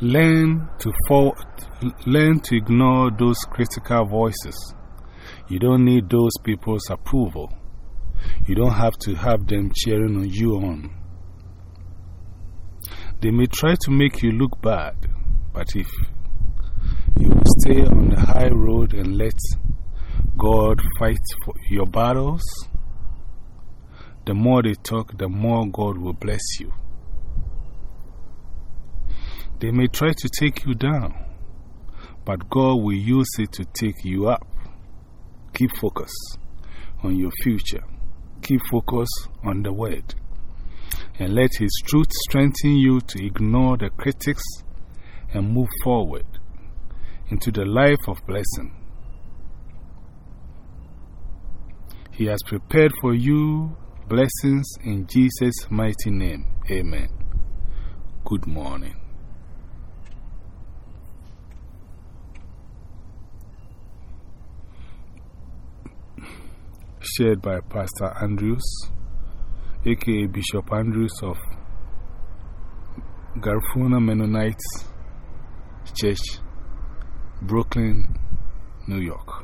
Learn to, for, learn to ignore those critical voices. You don't need those people's approval. You don't have to have them cheering on you on. They may try to make you look bad, but if you stay on the high road and let God fight for your battles, the more they talk, the more God will bless you. They may try to take you down, but God will use it to take you up. Keep focus on your future. Keep focus on the Word. And let His truth strengthen you to ignore the critics and move forward into the life of blessing. He has prepared for you blessings in Jesus' mighty name. Amen. Good morning. Shared by Pastor Andrews, aka Bishop Andrews of Garifuna Mennonite Church, Brooklyn, New York.